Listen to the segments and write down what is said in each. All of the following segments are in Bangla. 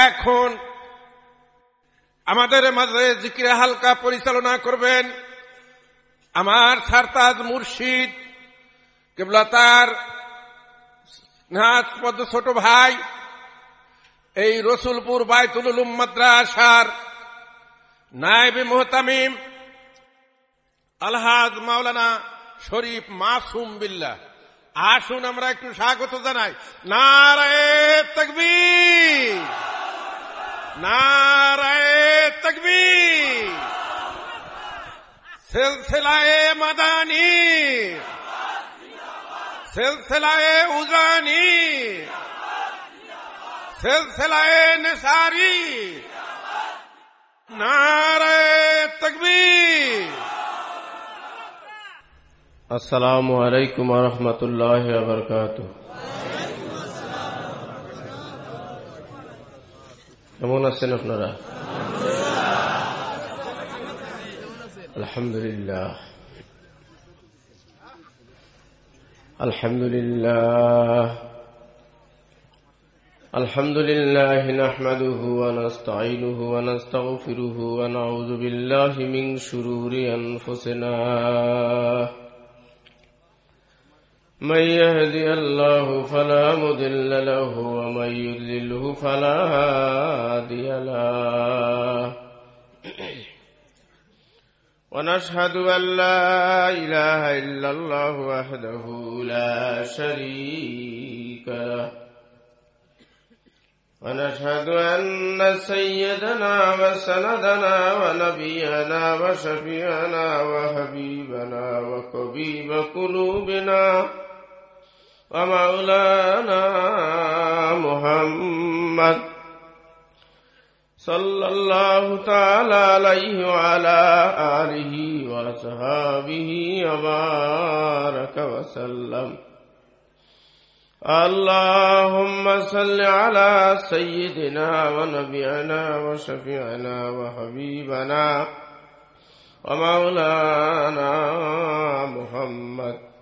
এখন আমাদের মাঝে জিকিরে হালকা পরিচালনা করবেন আমার সারতাজ মুর্শিদ, কেবলা তার ছোট ভাই, এই রসুলপুর উলুম মাদ্রাসার নায়েবে মোহতামিম আলহাজ মাওলানা শরীফ মাসুম বিল্লাহ। আসুন আমরা একটু স্বাগত জানাই। নারায়ে তকবীর। নারায়ে তকবীর। সিলসিলায়ে মাদানী। সিলসিলায়ে উজানি। সিলসিলায়ে নিসারি। নারায়ে তকবীর। আসসালামু আলাইকুম রহমতুল্লাহ বরকাত কেমন আছেন আপনারা আলহামদুলিল্লাহ আলহামদুলিল্লাহ الحمد لله نحمده ونستعينه ونستغفره ونعوذ بالله من شرور أنفسنا من يهدي الله فلا مضل له ومن يضلله فلا هادي له ونشهد أن لا إله إلا الله وحده لا شريك له ونشهد أن سيدنا وسندنا ونبينا وشفيعنا وحبيبنا وطبيب قلوبنا ومولانا محمد صلى الله تعالى عليه وعلى آله وصحابه وبارك وسلم. اللهم صل على سيدنا ونبينا وشفيعنا وحبيبنا ومولانا محمد.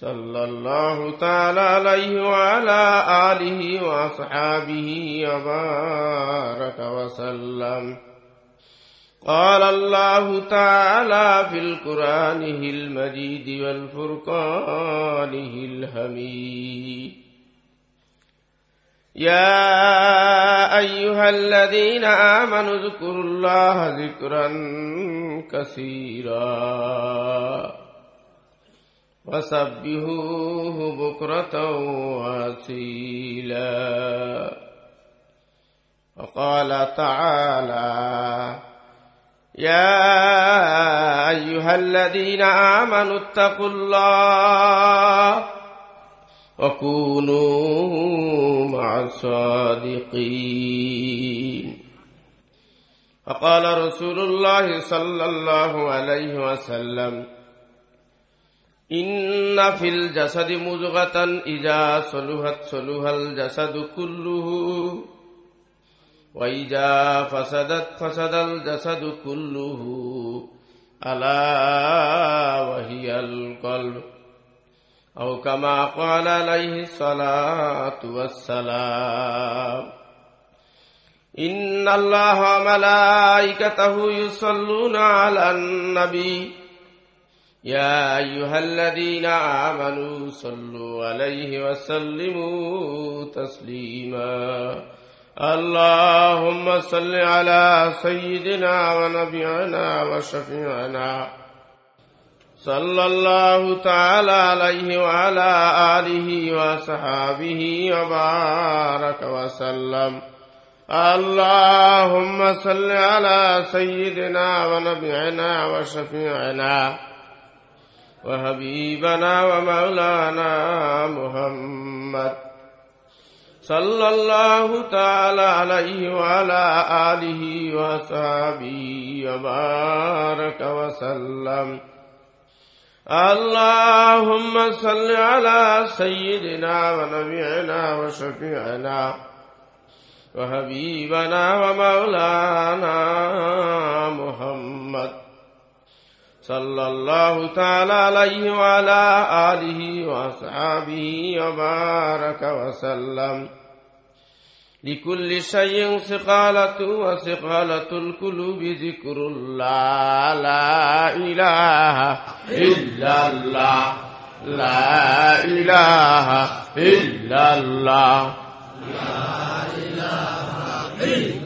صلى الله تعالى عليه وعلى آله وأصحابه وبارك وسلم قال الله تعالى في القرآن المجيد والفرقانه الحميد يا أيها الذين آمنوا اذكروا الله ذكرا كثيرا وسبحوه بكرة واسيلا وقال تعالى يا أيها الذين آمنوا اتقوا الله وكونوا مع الصادقين. فقال رسول الله صلى الله عليه وسلم إن في الجسد مزغة إذا صلحت صلح الجسد كله وإذا فسدت فسد الجسد كله ألا وهي القلب أو كما قال عليه الصلاة والسلام إن الله وملائكته يصلون على النبي يا أيها الذين آمنوا صلوا عليه وسلموا تسليما. اللهم صل على سيدنا ونبينا وشفيعنا. صلى الله تعالى عليه وعلى آله وصحابه وبارك وسلم. اللهم صل على سيدنا ونبينا وشفيعنا. وحبيبنا ومولانا محمد صلى الله تعالى عليه وعلى آله وصحبه وبارك وسلم اللهم صل على سيدنا ونبينا وشفيعنا وحبيبنا ومولانا محمد صلى الله تعالى عليه وعلى آله وأصحابه وبارك وسلم لكل شيء سقالة وسقالة القلوب ذكر الله لا إله إلا الله لا إله إلا الله لا إله إلا الله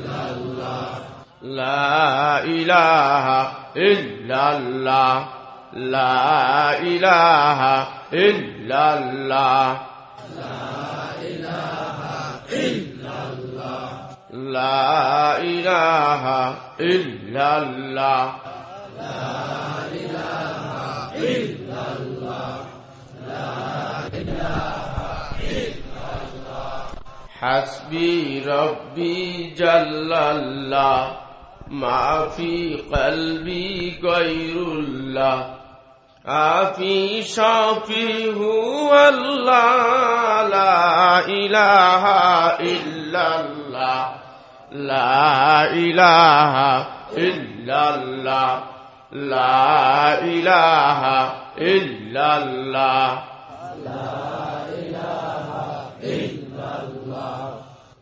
لا إله إلا الله. لا إله إلا الله. لا إله إلا الله. حسبي ربي جل الله. ما في قلبي غير الله. آفي شافي هو الله. لا إله إلا الله. لا إله إلا الله. لا إله إلا الله.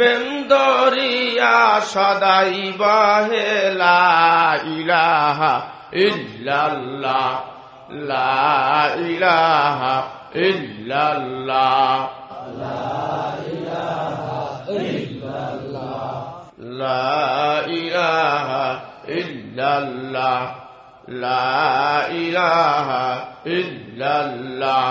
পেন্দরিয়া সদাই বহেলা ইলাহা ইল্লাল্লাহ, লা ইলাহা ইল্লাল্লাহ, লা ইলাহা ইল্লাল্লাহ, লা ইলাহা ইল্লাল্লাহ, লা ইলাহা ইল্লাল্লাহ।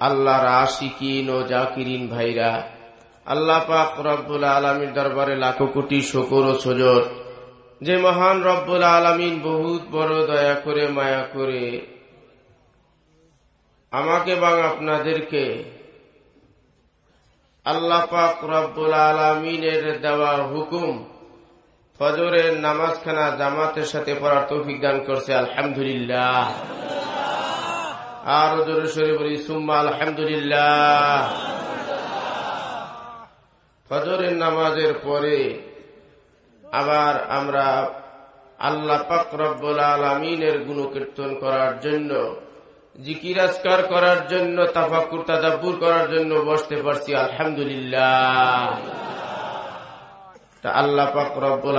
আল্লাহর আশিকিন ও জাকিরিন ভাইরা, আল্লাহ পাক রব্বুল আলমীর দরবারে লাখো কোটি শকর ও সজর। যে মহান রব্বুল আলমিন বহুত বড় দয়া করে, মায়া করে আমাকে এবং আপনাদেরকে আল্লাহ পাক রব্বুল আলমিনের দেওয়া হুকুম, ফজরের নামাজখানা জামাতের সাথে পড়ার তৌফিক দান করছে, আলহামদুলিল্লাহ। আর জোরে সরে বলি, সুম্মা আলহামদুলিল্লাহ। ফজরের নামাজের পরে আবার আমরা আল্লাহ পাক আলমিনের গুণকীর্তন করার জন্য জিকিরাজকার করার জন্য তাফাকুর তাদাব্বুর করার জন্য বসতে পারছি, আলহামদুলিল্লাহ। তা আল্লাহ পাক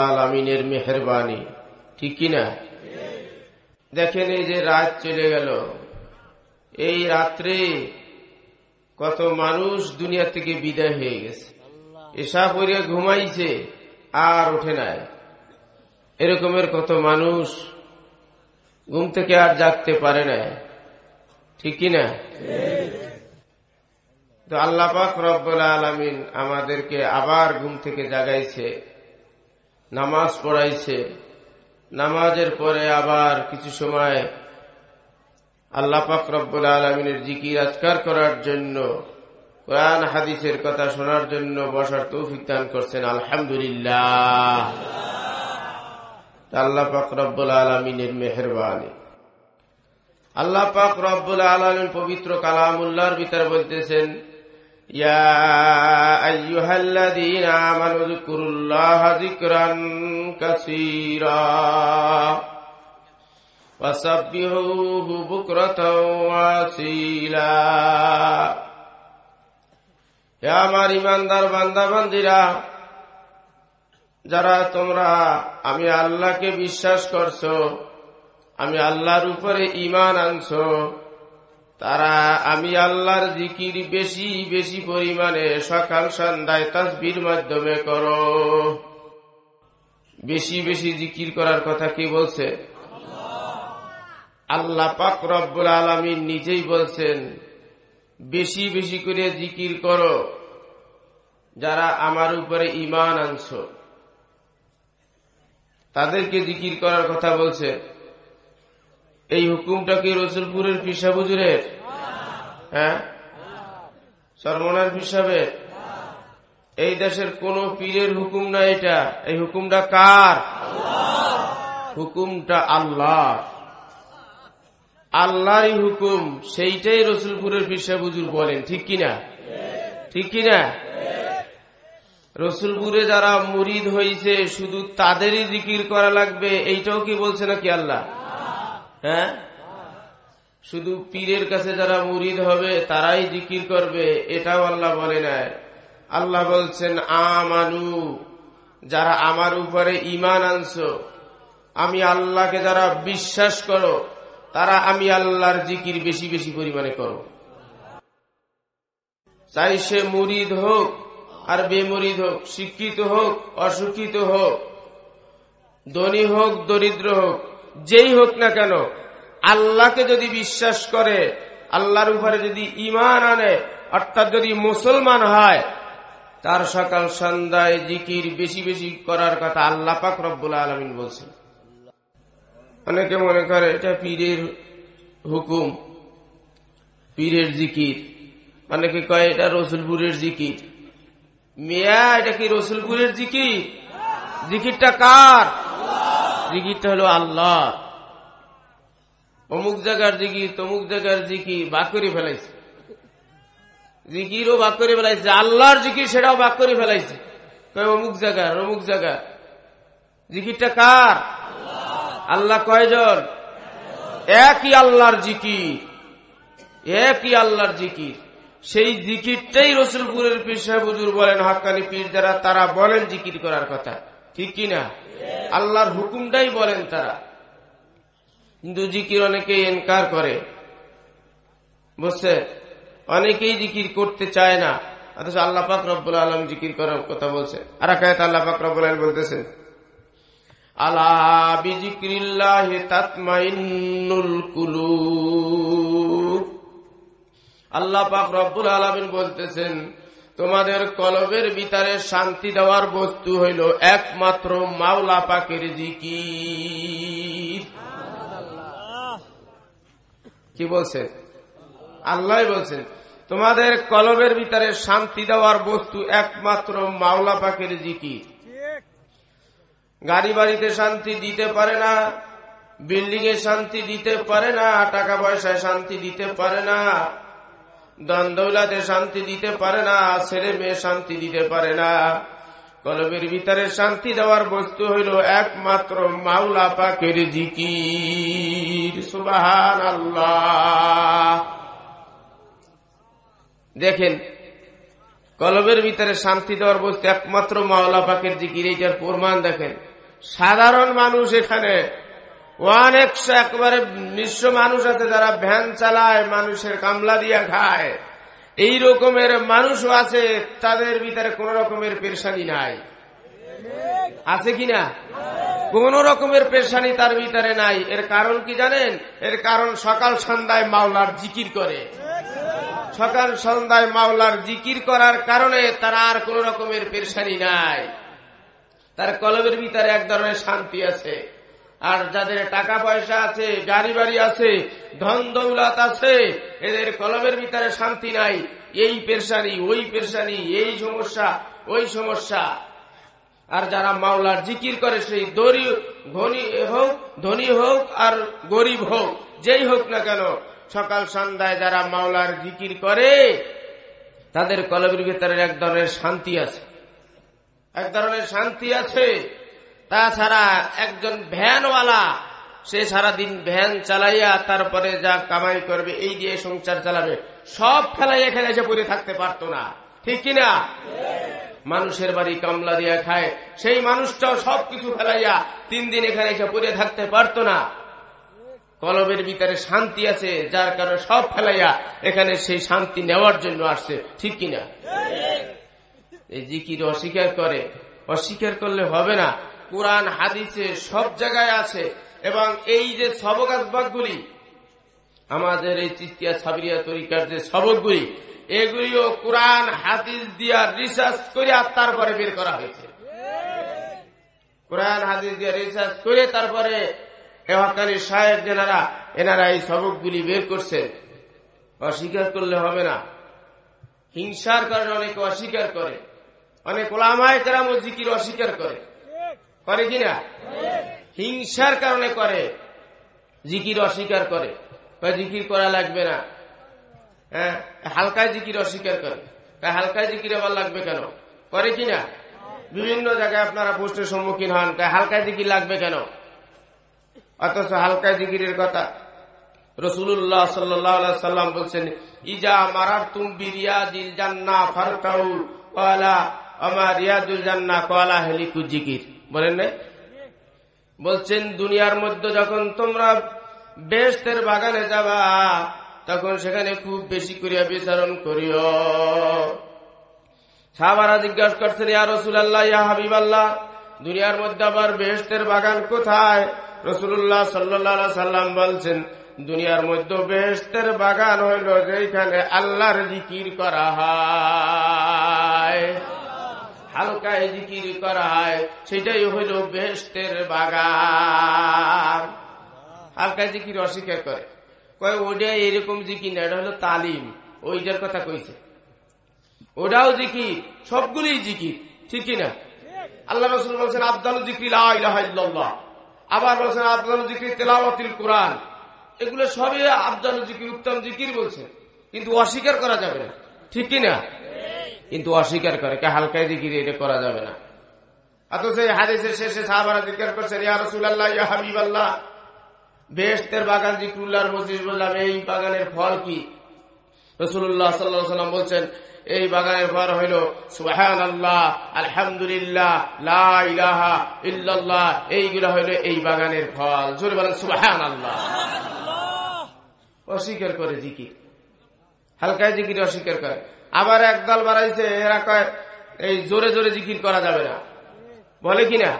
আলমিনের মেহরবানি, ঠিক কিনা? দেখেন এই যে রাত চলে গেল এই রাত্রে কত মানুষ দুনিয়া থেকে বিদায় হয়ে গেছে। এসা করে ঘুমাইছে, আর ওঠে নাই। এরকমের কত মানুষ ঘুম থেকে আর জাগতে পারে না ঠিক কিনা তো আল্লাহ পাক রব্বুল আলমিন আমাদেরকে আবার ঘুম থেকে জাগাইছে, নামাজ পড়াইছে। নামাজের পরে আবার কিছু সময় আল্লাহ পাক রব্বুল আলমিনের জিকির আজকার করার জন্য কোরআন হাদিসের কথা শোনার জন্য বসার তৌফিক দান করছেন আলহামদুলিল্লাহ আল্লাহ পাক রব্বুল আলমিনের মেহরবানি আল্লাহ পাক রব্বুল আলমিন পবিত্র কালামুল্লাহর ভিতরে বলতেছেন يا أيها الذين آمنوا اذكروا الله ذكرا كثيرا وسبحوه بكرة واسيلا হে আমার ইমানদার বান্দা বান্দিরা যারা তোমরা আমি আল্লাহকে বিশ্বাস করছো আমি আল্লাহর উপরে ইমান আনছো তারা আমি আল্লাহর জিকির বেশি বেশি পরিমাণে সকাল সন্ধ্যায় তাসবির মাধ্যমে করো বেশি বেশি জিকির করার কথা কে বলছে আল্লাহ পাক রব্বুল আলমিন নিজেই বলছেন, বেশি বেশি করে জিকির করো যারা আমার উপরে ইমান আনছ। তাদেরকে জিকির করার কথা বলছে। এই হুকুমটা কি রসুলপুরের পিসাবুজুরের হ্যাঁ? সরমনার পিসাবের এই দেশের কোন পীরের হুকুম না এটা। এই হুকুমটা কার? হুকুমটা আল্লাহ আল্লাহরই হুকুম, সেইটাই রসুলপুরের পিসাবুজুর বলেন। ঠিক কিনা? ঠিক কিনা? রসুলপুরে যারা মুরিদ হয়েছে শুধু তাদেরই জিকির করা লাগবে, এইটাও কি বলছে নাকি আল্লাহ? হ্যাঁ? শুধু পীরের কাছে যারা মুরিদ হবে, তারাই জিকির করবে, এটাও আল্লাহ বলে নাই। আল্লাহ বলছেন, আমানু, যারা আমার উপরে ইমান আনছো, আমি আল্লাহকে যারা বিশ্বাস করো তারা আমি আল্লাহর জিকির বেশি বেশি পরিমাণে করো। চাই সে মুরিদ হোক আর বেমরিদ হোক, শিক্ষিত হোক, অশিক্ষিত হোক, ধনী হোক, দরিদ্র হোক, যেই হোক না কেন, আল্লাহকে যদি বিশ্বাস করে, আল্লাহর উপরে যদি ইমান আনে, অর্থাৎ যদি মুসলমান হয়, তার সকাল সন্ধ্যায় জিকির বেশি বেশি করার কথা আল্লাহ পাক রব্বুল আলমিন বলছেন। অনেকে মনে করে এটা পীরের হুকুম, পীরের জিকির। অনেকে কয় এটা রসুলপুরের জিকির। মিয়া, এটা কি রসুলপুরের জিকির? জিকিরটা কার? জিকিরটা হলো আল্লাহ। অমুক জায়গার জিকির, তমুক জায়গার জিকির বাক করে ফেলাইছে। জিকিরও বাক করে ফেলাইছে, আল্লাহর জিকির সেটাও বাক করে ফেলাইছে। অমুক জায়গার, অমুক জায়গা জিকিরটা কার? আল্লাহ কয়জন? একই আল্লাহর জিকির। একই আল্লাহর জিকির। সেই জিকিরটাই রসুলপুরের পীর সাহেব হুজুর বলেন, হাক্কানি পীর যারা তারা বলেন জিকির করার কথা। ঠিক কিনা আল্লাহর হুকুমটাই বলেন তারা। কিন্তু জিকির অনেকে এনকার করে। বুঝছে অনেকেই জিকির করতে চায় না। অথচ আল্লাহ পাক রব্বুল আলম জিকির করার কথা বলছে আর একায়ত আল্লাহ পাক রব্বুল আলম বলতেছেন আলা বিজিক্রিল্লাহ তাতমাইন্নুল কুলুব। আল্লাহ পাক রব্বুল আলমিন বলতেছেন, তোমাদের কলবের ভিতরে শান্তি দেওয়ার বস্তু হইল একমাত্র মাওলা পাকের জিকির। কি বলছেন? আল্লাহ বলছেন, তোমাদের কলবের ভিতরে শান্তি দেওয়ার বস্তু একমাত্র মাওলা পাকের জিকির। গাড়ি বাড়িতে শান্তি দিতে পারে না বিল্ডিং এ শান্তি দিতে পারে না, টাকা পয়সায় শান্তি দিতে পারে না, দন্দৌলাতে শান্তি দিতে পারে না, ছেলে মেয়ে শান্তি দিতে পারে না। কলবের ভিতরে শান্তি দেওয়ার বস্তু হইল একমাত্র মাওলা পাকের জিকির। সুবাহান আল্লাহ দেখেন কলবের ভিতরে শান্তি দেওয়ার বস্তু একমাত্র মাওলা পাকের জিকির, এইটার প্রমাণ দেখেন। সাধারণ মানুষ এখানে। অনেক একবারে নিঃস্ব মানুষ আছে, যারা ভ্যান চালায়, মানুষের কামলা দিয়া খায়। এই রকমের মানুষও আছে, তাদের ভিতরে কোন রকমের পেরেশানি নাই। আছে কিনা কোন রকমের পেরেশানি তার ভিতরে নাই। এর কারণ কি জানেন? এর কারণ সকাল সন্ধ্যায় মাওলার জিকির করে। সকাল সন্ধ্যায় মাওলার জিকির করার কারণে তারা আর কোন রকমের পেশানি নাই। তার কলবের ভিতরে এক ধরনের শান্তি আছে। আর যাদের টাকা পয়সা আছে গাড়ি বাড়ি আছে, ধন দৌলত আছে, এদের কলমের ভিতরে শান্তি নাই। এই পেরসানি ওই পেরসানি এই সমস্যা, ওই সমস্যা। আর যারা মাওলার জিকির করে, সেই দরি ধনী হোক ধনী হোক, আর গরিব হোক, যেই হোক না কেন, সকাল সন্ধ্যায় যারা মাওলার জিকির করে, তাদের কলমের ভিতরে এক ধরনের শান্তি আছে। এক ধরনের শান্তি আছে। তাছাড়া একজন ভ্যানওয়ালা, সে সারাদিন ভ্যান চালাইয়া তারপরে যা কামাই করবে, এই দিয়ে সংসার চালাবে। সব ফেলাই এখানে এসে পড়ে থাকতে পারতো না। ঠিক কিনা মানুষের বাড়ি কামলা দিয়া খায়। সেই মানুষটাও সবকিছু ফেলাইয়া তিন দিন এখানে এসে পড়ে থাকতে পারতো না। কলবের ভিতরে শান্তি আছে, যার কারণে সব ফেলাইয়া এখানে সেই শান্তি নেওয়ার জন্য আসছে। ঠিক কিনা এই জিকির অস্বীকার করে। অস্বীকার করলে হবে না। কোরআন, হাদিসে সব জায়গায় আছে। এবং এই যে সবক আসবাবগুলি, আমাদের এই চিস্তিয়া সাবিরিয়া তরিকার যে সবকগুলি, এগুলিও কোরআন, হাদিস দিয়া রিসার্চ করে আর তারপরে বের করা হয়েছে। কোরআন, হাদিস দিয়ে রিসার্চ করে তারপরে এহকানি সাহেব যেনারা, এনারা এই সবকগুলি বের করছেন অস্বীকার করলে হবে না। হিংসার কারণে অনেকে অস্বীকার করে। অনেক ওলামায় কেরামও জিকির অস্বীকার করে। করে কিনা হিংসার কারণে করে, জিকির অস্বীকার করে। জিকির করা লাগবে না। হ্যাঁ? জিকির অস্বীকার করে। হালকায় জিকির আবার লাগবে কেন? করে কিনা বিভিন্ন জায়গায় আপনারা প্রশ্নের সম্মুখীন হন। হালকায় জিকির লাগবে কেন? অথচ হালকায় জিকিরের কথা। রসুল্লাহ সাল্লাম বলছেন, ইজা মারার তুম বিরিয়াদিল জান্না ফারকাউ কলা আমার রিয়াজুল জান্না কলা হেলিকু জিকির। বলেন বলছেন, দুনিয়ার মধ্যে যখন তোমরা বেস্তের বাগানে যাবা, তখন সেখানে খুব বেশি করিয়া বিচারণ করিও। সাহাবারা জিজ্ঞাসা করছেন, ইয়া রসুল আল্লাহ ইয়া হাবিব আল্লাহ দুনিয়ার মধ্যে আবার বেহেস্তের বাগান কোথায়? রসুল্লাহ সাল্লাহ সাল্লাম বলছেন, দুনিয়ার মধ্যে বেহেস্তের বাগান হইল যেখানে আল্লাহর জিকির করা হয়। হালকায় জিকির করা হয়, সেটাই হইল বেহেস্তের বাগান। হালকায় জিকির অস্বীকার করে। কয় ওটা এরকম জিকির না, এটা হলো তালিম। ওইটার কথা কইছে। ওটাও জিকির সবগুলি জিকির, ঠিক কিনা? আল্লাহ রসুল বলছেন আফজাল জিকির আবার বলছেন আফজাল জিকির তেলাওয়াতিল কোরআন। এগুলো সবই আফজাল জিকির, উত্তম জিকির বলছে। কিন্তু অস্বীকার করা যাবে না, ঠিক কিনা? কিন্তু অস্বীকার করে কে হালকায় জিকির এটা করা যাবে না। অথচ এই হাদিসের শেষে সাহাবারা জিজ্ঞাসা করছেন ইয়া রসুল আল্লাহ ইয়া হাবিব আল্লাহ বেহস্তের বাগান জিক্রুল্লাহর মসজিদ বললাম এই বাগানের ফল কি? রসুল্লাহ সাল্লাহ সাল্লাম বলছেন এই বাগানের ফল হইল সুবাহান আল্লাহ আলহামদুলিল্লাহ লাহা ইল্লাল্লাহ এইগুলো হইল এই বাগানের ফল। জোরে বলেন সুবাহান আল্লাহ অস্বীকার করে জিকির। হালকায় জিকির অস্বীকার করে। আবার একদল বাড়াইছে, এরা কয়, এই জোরে জোরে জিকির করা যাবে না। বলে কিনা?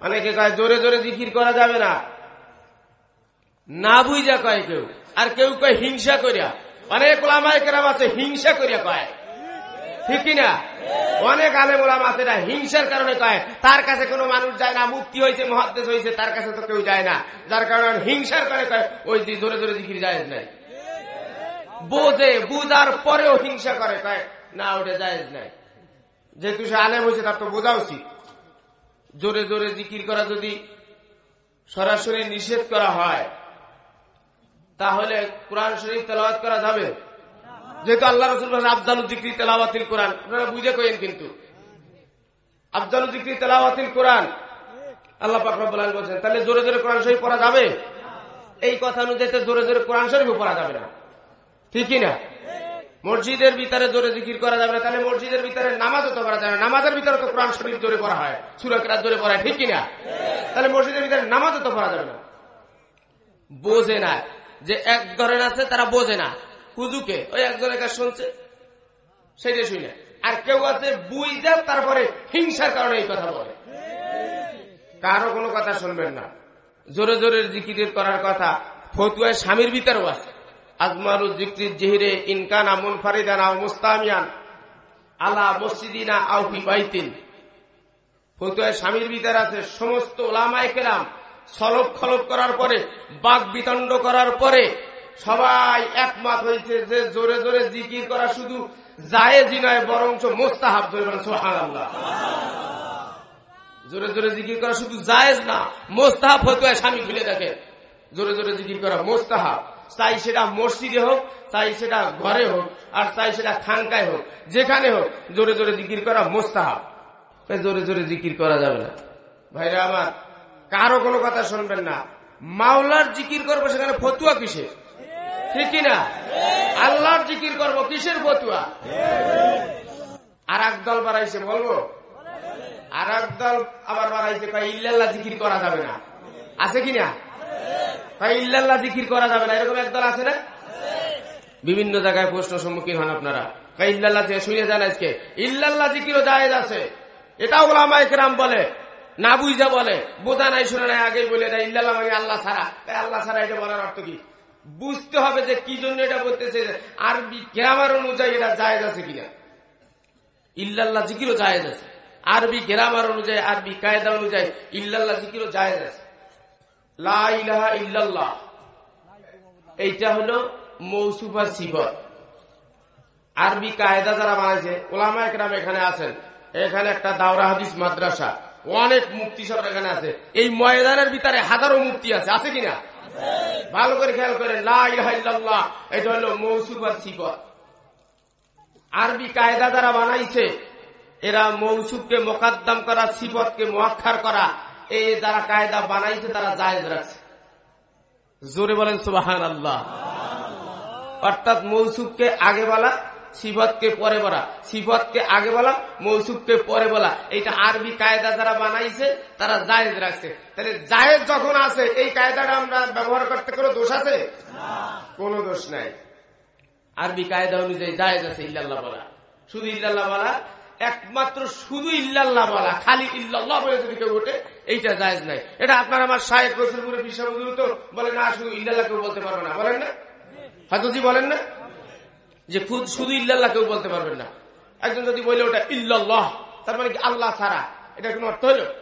অনেকে কয়, জোরে জোরে জিকির করা যাবে না। না বুঝা কয় কেউ। আর কেউ কয়, হিংসা করিয়া। অনেক ওলামায় কেরাম আছে, হিংসা করিয়া কয়। ঠিক কিনা? অনেক আলেম ওলাম আছে না হিংসার কারণে কয়, তার কাছে কোনো মানুষ যায় না, মুক্তি হয়েছে মহাদ্দেশ হয়েছে তার কাছে তো কেউ যায় না। যার কারণে হিংসার কারণে কয়, ওই জোরে জোরে জিকির যায় নাই। বোঝে, বুঝার পরেও হিংসা করে না, ওটা জায়েজ নাই। যেহেতু সে আলেম হয়েছে, তার তো বোঝা উচিত। জোরে জোরে জিকির করা যদি সরাসরি নিষেধ করা হয়, তাহলে কোরআন শরীফ তেলাওয়াত করা যাবে? যেহেতু আল্লাহ রসুল আফজালু জিক্রি তেলাওয়াতিল কোরআন। আপনারা বুঝে কইেন কিন্তু। আফজালু জিক্রি তেলাওয়াতিল কোরআন, আল্লাহ পাকরাবুল বলছেন, তাহলে জোরে জোরে কোরআন শরীফ পড়া যাবে? এই কথা অনুযায়ী জোরে জোরে কোরআন শরীফ পড়া যাবে না। ঠিকই না? মসজিদের ভিতরে জোরে জিকির করা যাবে না। তাহলে মসজিদের ভিতরে নামাজও তো করা যাবে না। নামাজের ভিতরে তো কোরআন শরীফ জোরে পড়া হয় সুরক্ষার জোরে পড়া হয়, ঠিক কিনা তাহলে মসজিদের ভিতরে নামাজও তো পড়া যাবে না। বোঝে না যে এক ধরেন আছে, তারা বোঝে না। হুজুকে ওই একজনের কাছে শুনছে সেটা শুনে। আর কেউ আছে বুঝে তারপরে হিংসার কারণে এই কথা বলে। কারও কোনো কথা শুনবেন না। জোরে জোরে জিকির করার কথা ফতুয়ায় স্বামীর ভিতরেও আছে। আজমারু জিক্রির জেহিরে ইনকানা মুনফারিদানা মুস্তামিয়ান আলা মসজিদিনা আউফি বাইতিন। ফতুয়ায় স্বামীর ভিতর আছে সমস্ত ওলামায় কেরাম সলব খলব করার পরে বাঘ বিতণ্ড করার পরে, সবাই একমত হয়েছে যে জোরে জোরে জিকির করা শুধু জায়েজি নয়, বরঞ্চ মোস্তাহাব সোহান জোরে জোরে জিকির করা শুধু জায়েজ না, মোস্তাহাব হতো স্বামী খুলে দেখে জোরে জোরে জিকির করা মোস্তাহাব। চাই সেটা মসজিদে হোক চাই সেটা ঘরে হোক, আর চাই সেটা খানকায় হোক, যেখানে হোক, জোরে জোরে জিকির করা মোস্তাহাব। জোরে জোরে জিকির করা যাবে না। ভাইরা আমার, কারও কোনো কথা শুনবেন না। মাওলার জিকির করব সেখানে ফতুয়া কিসে ঠিক না আল্লাহর জিকির করব কিসের ফতুয়া? আর দল বাড়াইছে, বলব? আর দল আবার বাড়াইছে ইল্লাল্লাহ জিকির করা যাবে না। আছে কিনা? তাই ইল্লাল্লাহ জিকির করা যাবে না। এরকম একদল আছে না? বিভিন্ন জায়গায় প্রশ্ন সম্মুখীন হন আপনারা। তাই ইল্লাল্লাহ যে শুনে যান আজকে। ইল্লাল্লাহ জিকিরও জায়েজ আছে। এটাও ওলামা একরাম বলে। না বুঝা বলে। বোঝা নাই, শুনে নাই, আগেই বলে দেয়, ইল্লাল্লাহ মানে আল্লাহ ছাড়া। তাই আল্লাহ ছাড়া এটা বলার অর্থ কি? বুঝতে হবে যে কি জন্য এটা বলতেছে। আরবি গ্রামার অনুযায়ী এটা জায়েজ আছে কিনা। ইল্লাল্লাহ জিকিরও জায়েজ আছে। আরবি গ্রামার অনুযায়ী, আরবি কায়দা অনুযায়ী ইল্লাল্লাহ জিকিরও জায়েজ আছে। এইটা হলো মৌসুফা সিফত আরবি কায়দা যারা বানাইছে, ওলামা একরাম এখানে আছেন। এখানে একটা দাওরা হাদিস মাদ্রাসা, অনেক মুক্তি সব এখানে আছে। এই ময়দানের ভিতরে হাজারো মুক্তি আছে আছে কিনা? ভালো করে খেয়াল করেন এটা হলো মৌসুফার সিফত আরবি কায়দা যারা বানাইছে, এরা মৌসুফকে মোকাদ্দাম করা সিফতকে মোয়াক্ষার করা এই যারা কায়দা বানাইছে, তারা জায়েজ রাখছে। জোরে বলেন সুবাহান আল্লাহ অর্থাৎ মৌসুফকে আগে বলা, সিফতকে পরে বলা। সিফতকে আগে বলা, মৌসুফকে পরে বলা। এটা আরবি কায়দা যারা বানাইছে, তারা জায়েজ রাখছে। তাহলে জায়েজ যখন আছে, এই কায়দাটা আমরা ব্যবহার করতে কোনো দোষ আছে? কোনো দোষ নাই। আরবি কায়দা অনুযায়ী জায়েজ আছে, ইল্লাল্লাহ বলা। শুধু ইল্লাল্লাহ বলা একমাত্র শুধু ইল্লাল্লাহ বলা, খালি ইল্লাল্লাহ বলে যদি কেউ ওঠে, এইটা জায়েজ নাই। এটা আপনার আমার শায়েক রসুলপুরের বিশ্বাস তো বলে, না, শুধু ইল্লাল্লাহ কেউ বলতে পারবে না। বলেন না? হাজজি বলেন না? যে খুদ শুধু ইল্লাল্লাহ কেউ বলতে পারবেন না। একজন যদি বলে ওটা ইল্লাল্লাহ, তার মানে আল্লাহ ছাড়া? এটা কোনো অর্থ হলো?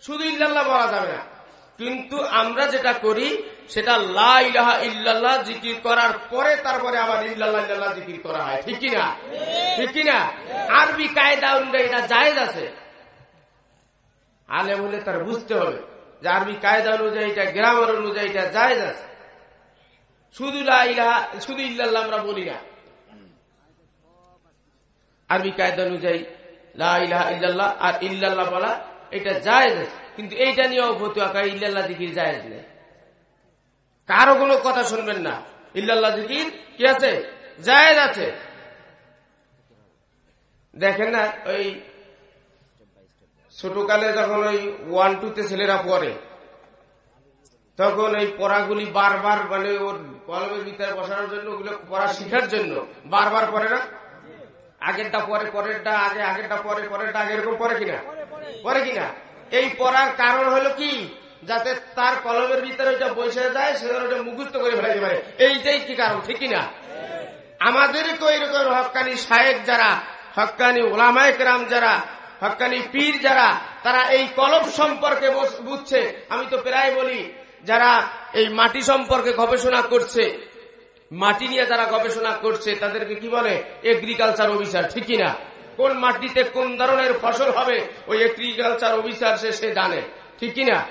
শুধু ইল্লাল্লাহ বলা যাবে না। কিন্তু আমরা যেটা করি, সেটা লা ইলাহা ইল্লাল্লাহ জিকির করার পরে তারপরে আবার ইল্লাল্লাহ ইল্লাল্লাহ জিকির করা হয়। ঠিক কিনা? ঠিক কিনা? আরবি কায়দা অনুযায়ী এটা জায়েজ আছে। আলে বলে তার বুঝতে হবে যে আরবি কায়দা অনুযায়ী এটা, গ্রামার অনুযায়ী এটা জায়েজ আছে। শুধু লা শুধু ইল্লাল্লাহ আমরা বলি না। আরবি কায়দা অনুযায়ী লা ইলাহা ইল্লাল্লাহ আর ইল্লাল্লাহ বলা এটা জায়েজ কিন্তু এইটা নিয়েও ফতুয়া কার, ইল্লাল্লাহ জিকির জায়েজ নেই। কারও কোনো কথা শুনবেন না। ইল্লাল্লাহ জিকির কি আছে? জায়েজ আছে। দেখেন না, ওই ছোটকালে যখন ওই ওয়ান টুতে ছেলেরা পড়ে, তখন এই পড়াগুলি বারবার মানে ওর কলমের ভিতরে বসানোর জন্য, ওগুলো পড়া শিখার জন্য বারবার পড়ে না? আগেরটা পরে, পরেরটা আগে, আগেরটা পরে, পরেরটা আগে, এরকম পরে কিনা? পরে কিনা? এই পড়ার কারণ হলো কি? যাতে তার কলমের ভিতরে ওইটা বসে যায়, সে ওটা মুখস্থ করে ফেলাইতে পারে। এইটাই কি কারণ? ঠিক কিনা? আমাদেরকে এরকম হকানি সাহেব যারা, হকানি ওলামায়ক রাম যারা, হকানি পীর যারা, তারা এই কলম সম্পর্কে বুঝছে। আমি তো প্রায় বলি, যারা এই মাটি সম্পর্কে গবেষণা করছে মাটি নিয়ে যারা গবেষণা করছে, তাদেরকে কি বলে? এগ্রিকালচার অফিসার ঠিক না কোন মাটিতে কোন ধরনের ফসল হবে, ওই এগ্রিকালচার অফিসার সে সে জানে। ঠিক কিনা?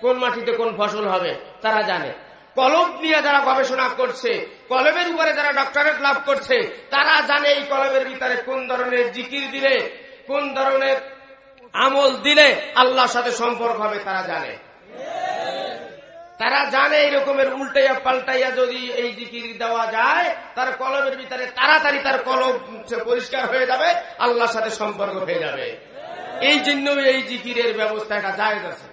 কোন মাটিতে কোন ফসল হবে, তারা জানে। কলম নিয়ে যারা গবেষণা করছে, কলমের উপরে যারা ডক্টরেট লাভ করছে, তারা জানে এই কলমের ভিতরে কোন ধরনের জিকির দিলে, কোন ধরনের আমল দিলে আল্লাহর সাথে সম্পর্ক হবে, তারা জানে। তারা জানে এই রকমের উল্টাইয়া পাল্টাইয়া যদি এই জিকির দেওয়া যায়, তার কলমের ভিতরে তাড়াতাড়ি তার কলম পরিষ্কার হয়ে যাবে, আল্লাহর সাথে সম্পর্ক হয়ে যাবে। এই জন্য এই জিকিরের ব্যবস্থা একটা জায়গা আছে।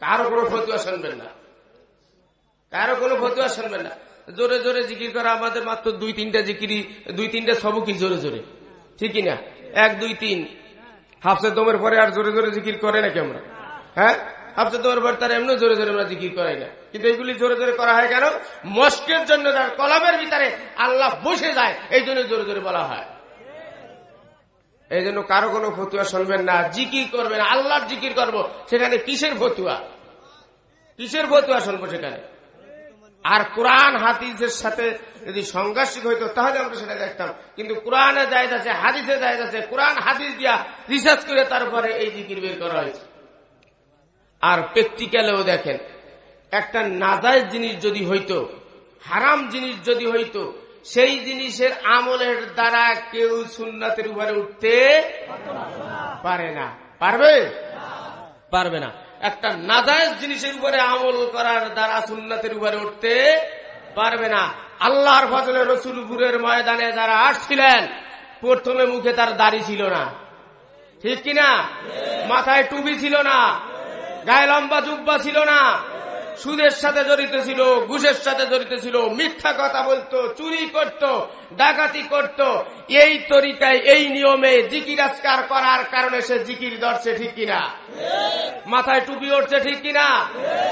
কারও কোনো ফতুয়া শুনবেন না। কারও কোনো ফতুয়া শুনবেন না। জোরে জোরে জিকির করা আমাদের মাত্র দুই তিনটা জিকিরি দুই তিনটা সবকি জোরে জোরে? ঠিকই না এক, দুই, তিন। হাফসে দমের পরে আর জোরে জোরে জিকির করে নাকি আমরা? হ্যাঁ? হাফসে দমের পরে তার এমনি জোরে জোরে আমরা জিকির করাই না। কিন্তু এইগুলি জোরে জোরে করা হয় কেন? মস্কের জন্য তার কলমের ভিতরে আল্লাহ বসে যায়, এই জন্য জোরে জোরে বলা হয়। এই জন্য কারও কোনো ফতুয়া শুনবেন না, জিকির করবেন, আল্লাহর জিকির করব, সেখানে কিসের ফতুয়া? কিসের ফতুয়া শুনব সেখানে? আর কোরআন, হাদিসের সাথে যদি সংঘর্ষিক হইতো তাহলে আমরা সেটা দেখতাম। কিন্তু কোরআনে জায়দ আছে হাদিসে জায়দ আছে কোরআন, হাদিস দিয়া রিসার্চ করে তারপরে এই জিকির বের করা হয়েছে। আর প্র্যাকটিক্যালেও দেখেন, একটা নাজায়জ জিনিস যদি হইতো, হারাম জিনিস যদি হইতো, সেই জিনিসের আমলের দ্বারা কেউ সুন্নাতের উপরে উঠতে পারে না। পারবে? পারবে না। একটা নাজায়জ জিনিসের উপরে আমল করার দ্বারা সুন্নাতের উপরে উঠতে পারবে না। আল্লাহর ফজলে রসুলপুরের ময়দানে যারা আসছিলেন, প্রথমে মুখে তার দাড়ি ছিল না। ঠিক কিনা? মাথায় টুপি ছিল না। গায়ে লম্বা জুব্বা ছিল না। সুদের সাথে জড়িত ছিল, ঘুষের সাথে জড়িত ছিল, মিথ্যা কথা বলতো, চুরি করত, ডাকাতি করত। এই তরিকায়, এই নিয়মে জিকির আজকার করার কারণে সে জিকির ধরছে ঠিক কিনা? মাথায় টুপি উঠছে ঠিক কিনা?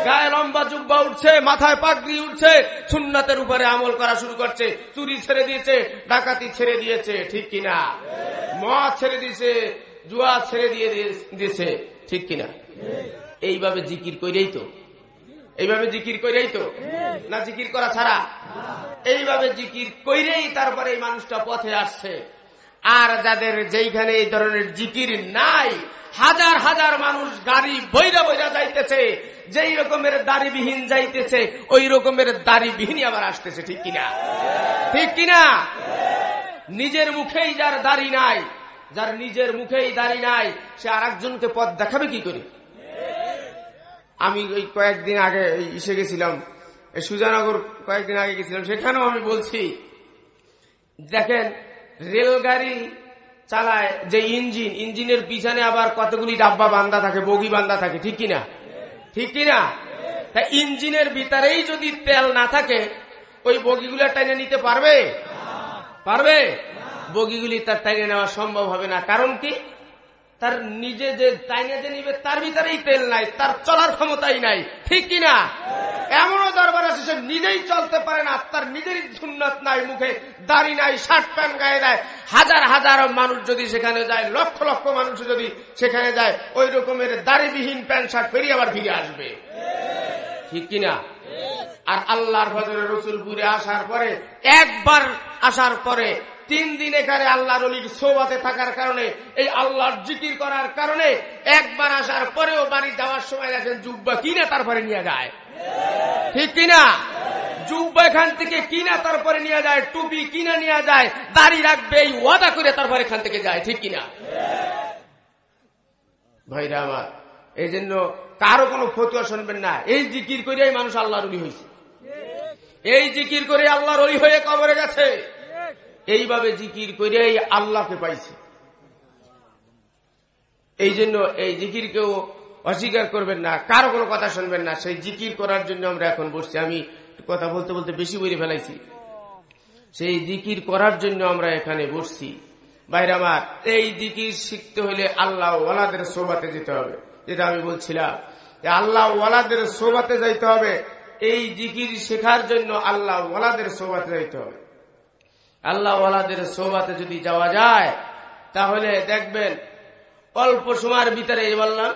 গায়ে লম্বা জুব্বা উঠছে, মাথায় পাগড়ি উঠছে, সুন্নাতের উপরে আমল করা শুরু করছে, চুরি ছেড়ে দিয়েছে, ডাকাতি ছেড়ে দিয়েছে, ঠিক কিনা? মদ ছেড়ে দিয়েছে, জুয়া ছেড়ে দিয়ে দিয়েছে, ঠিক কিনা? এইভাবে জিকির করেই তো। এইভাবে জিকির করেই তো? না জিকির করা ছাড়া? এইভাবে জিকির কইরেই তারপরে এই মানুষটা পথে আসছে। আর যাদের যেইখানে এই ধরনের জিকির নাই, হাজার হাজার মানুষ গাড়ি বইরা বইরা যাইতেছে, যেই রকমের দাড়িবিহীন যাইতেছে, ওই রকমের দাড়িবিহীনই আবার আসতেছে, ঠিক কিনা? ঠিক কিনা? নিজের মুখেই যার দাড়ি নাই, যার নিজের মুখেই দাড়ি নাই, সে আর একজনকে পথ দেখাবে কি করে? আমি ওই কয়েকদিন আগে এসে গেছিলাম সুজানগর কয়েকদিন আগে গেছিলাম, সেখানেও আমি বলছি, দেখেন, রেলগাড়ি চালায় যে ইঞ্জিন, ইঞ্জিনের পিছনে আবার কতগুলি ডাব্বা বান্ধা থাকে, বগি বান্ধা থাকে, ঠিক কিনা? ঠিক কিনা? তা ইঞ্জিনের ভিতরেই যদি তেল না থাকে, ওই বগিগুলো টেনে নিতে পারবে? পারবে? বগিগুলি তার টাইনে নেওয়া সম্ভব হবে না। কারণ কি? তার নিজে যে টাইনে যে নিবে, তার ভিতরেই তেল নাই, তার চলার ক্ষমতাই নাই। ঠিক কিনা? এমনও দরবার আছে, সে নিজেই চলতে পারে না, তার নিজেরই সুন্নত নাই, মুখে দাড়ি নাই, শার্ট প্যান্ট গায়ে দেয়। হাজার হাজার মানুষ যদি সেখানে যায়, লক্ষ লক্ষ মানুষ যদি সেখানে যায়, ওই রকমের দাড়িবিহীন প্যান্ট, শার্ট পেরিয়ে আবার ফিরে আসবে। ঠিক কিনা? আর আল্লাহর ফজরের রসুলপুরে আসার পরে, একবার আসার পরে তিন দিন এখানে আল্লাহর অলির সৌবাতে থাকার কারণে, এই আল্লাহর জিকির করার কারণে একবার আসার পরেও বাড়ি যাওয়ার সময় দেখেন জুব্বা কিনা তারপরে নিয়ে যায়। ঠিক কিনা? জুব্বা এখান থেকে কিনা তারপরে নিয়ে যায়, টুপি কিনা নিয়ে যায়, দাড়ি রাখবে, এই ওয়াদা করে তারপরে এখান থেকে যায়, ঠিক কিনা? ভাইরা আমার এই জন্য কারও কোনো ফতুয়া শুনবেন না। এই জিকির করিয়াই মানুষ আল্লাহর অলি হয়েছে এই জিকির করে আল্লাহর অলি হয়ে কবরে গেছে। এইভাবে জিকির করেই আল্লাহকে পাইছে। এই জন্য এই জিকির কেউ অস্বীকার করবেন না, কারও কোনো কথা শুনবেন না। সেই জিকির করার জন্য আমরা এখন বসছি। আমি কথা বলতে বলতে বেশি বইরে ফেলাইছি। সেই জিকির করার জন্য আমরা এখানে বসছি। বাইরে আমার, এই জিকির শিখতে হলে আল্লাহ ওয়ালাদের সোবাতে যেতে হবে। যেটা আমি বলছিলাম আল্লাহ ওয়ালাদের সোবাতে যাইতে হবে। এই জিকির শেখার জন্য আল্লাহ ওয়ালাদের সোবাতে যাইতে হবে। আল্লাহ ওয়ালাদের সোবাতে যদি যাওয়া যায়, তাহলে দেখবেন অল্প সময়ের ভিতরে এই বললাম,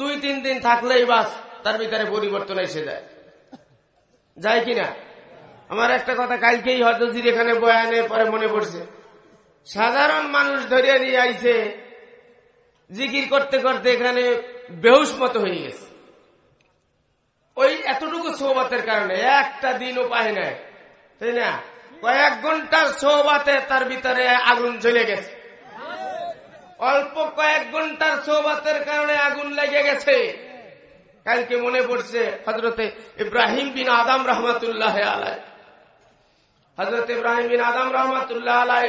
দুই, তিন দিন থাকলেই বাস, তার ভিতরে পরিবর্তন এসে যায়। যায় কিনা আমার একটা কথা, কালকেই হজজির এখানে বয়ানের পরে মনে পড়ছে। সাধারণ মানুষ ধরিয়ে নিয়ে আইছে, জিকির করতে করতে এখানে বেহুস মতো হয়ে গেছে। ওই এতটুকু সৌবাতের কারণে একটা দিনও পায় নাই, তাই না? কয়েক ঘণ্টার সৌবাতে তার ভিতরে আগুন জ্বলে গেছে। অল্প কয়েক ঘণ্টার সৌবাতের কারণে আগুন লেগে গেছে। কালকে মনে পড়ছে হজরতে ইব্রাহিম বিন আদাম রহমতুল্লাহ আলাই হজরত ইব্রাহিম বিন আদাম রহমতুল্লাহ আলাই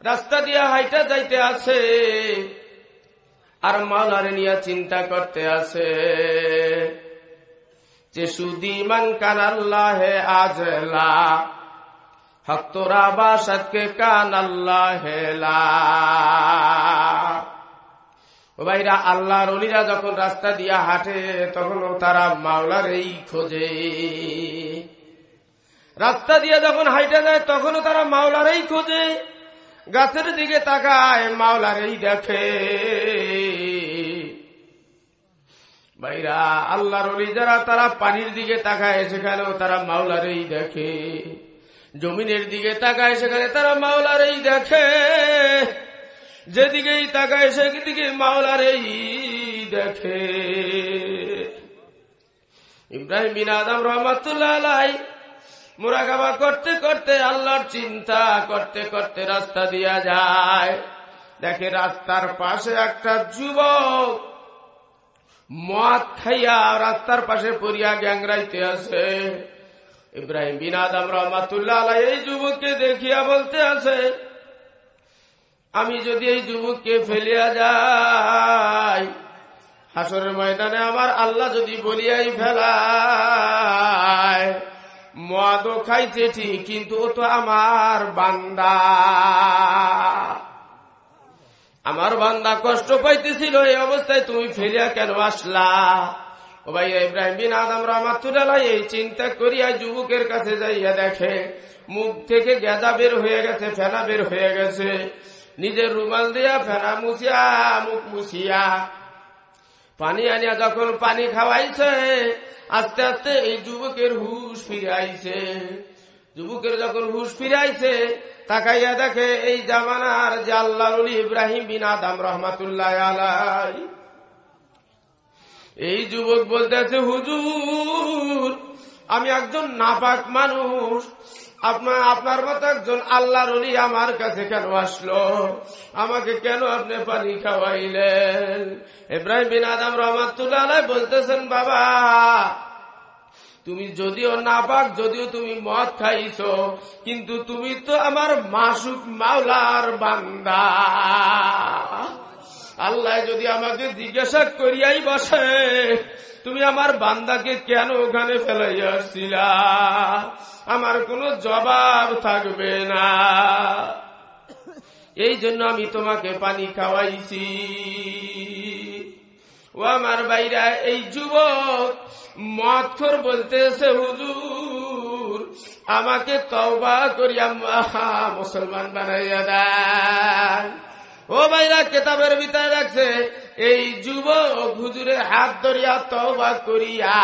রাস্তা দিয়ে হাইটা যাইতে আছে আর মাওলারে নিয়ে চিন্তা করতে আছে যে সুদিমান কান আল্লাহ আজলা। হক তোরা বাসাদকে কান আল্লাহ ভাইরা, আল্লাহর অলিরা যখন রাস্তা দিয়া হাঁটে তখন তারা মাওলার এই খোঁজে। রাস্তা দিয়ে যখন হাইটে যায়, তখনও তারা মাওলার এই খোঁজে। গাছের দিকে তাকায় মাওলার এই দেখে। ভাইরা, আল্লাহর অলি যারা, তারা পানির দিকে তাকায়, সেখানেও তারা মাওলার এই দেখে। জমিনের দিকে তাকায়, সেখানে তারা মাওলার এই দেখে। যেদিকেই তাকায়, সেদিকে মাওলার এই দেখে। ইব্রাহিম বিন আদম রহমতুল্লাহ মোরাকাবা করতে করতে আল্লাহর চিন্তা করতে করতে রাস্তা দিয়া যায়। দেখে রাস্তার পাশে একটা যুবক মদ খাইয়া রাস্তার পাশে পড়িয়া গ্যাংরাইতে আছে। ইব্রাহিম বিন আদম রহমাতুল্লাহ আলাই এই যুবককে দেখিয়া বলতে আছে, আমি যদি এই যুবককে ফেলিয়া যাই, হাসরের ময়দানে আমার আল্লাহ যদি বলিয়াই ফেলায় মদও খাইছে ঠিক, কিন্তু ও তো আমার বান্দা। আমার বান্দা কষ্ট পাইতেছিল, এই অবস্থায় তুমি ফেলিয়া কেন আসলা? ও ভাই ইব্রাহিম বিন আদম রহমাতুল্লাহ এই চিন্তা করিয়া যুবকের কাছে যাইয়া দেখে, মুখ থেকে গেজা বের হয়ে গেছে, ফেনা বের হয়ে গেছে। নিজের রুমাল দিয়া ফেনা মুছিয়া, মুখ মুছিয়া। পানি আনিয়া যখন পানি খাওয়াইছে, আস্তে আস্তে এই যুবকের হুশ ফিরে আইছে। যুবকের যখন হুশ ফিরে আইছে, তাকাইয়া দেখে, এই জামানার আল্লাহ ইব্রাহিম বিন আদাম রহমাতুল্লাহ আলাই এই যুবক বলতেছে, হুজুর, আমি একজন নাপাক মানুষ। আপনার আপনার মতো একজন আল্লাহর আমার কাছে কেন আসলো? আমাকে কেন আপনি পানি খাওয়াইলেন? ইব্রাহিম বিন আদাম রহমাতুল্লাহ বলতেছেন, বাবা, তুমি যদিও নাপাক, যদিও তুমি মদ খাইছো, কিন্তু তুমি তো আমার মাসুক মাওলার বান্দা। আল্লাহ যদি আমাকে জিজ্ঞাসা করিয়াই বসে, তুমি আমার বান্দাকে কেন ওখানে ফেলাইয়া আসছিলা? আমার কোনো জবাব থাকবে না। এই জন্য আমি তোমাকে পানি খাওয়াইছি। ও আমার বাইরা এই যুবক মৎখর বলতেছে, হুজুর, আমাকে তওবা করিয়া মুসলমান বানাইয়া দেন। ও ভাইরা, কেতাবের ভিতরে রাখছে এই যুবক হুজুরের হাত ধরিয়া তওবা করিয়া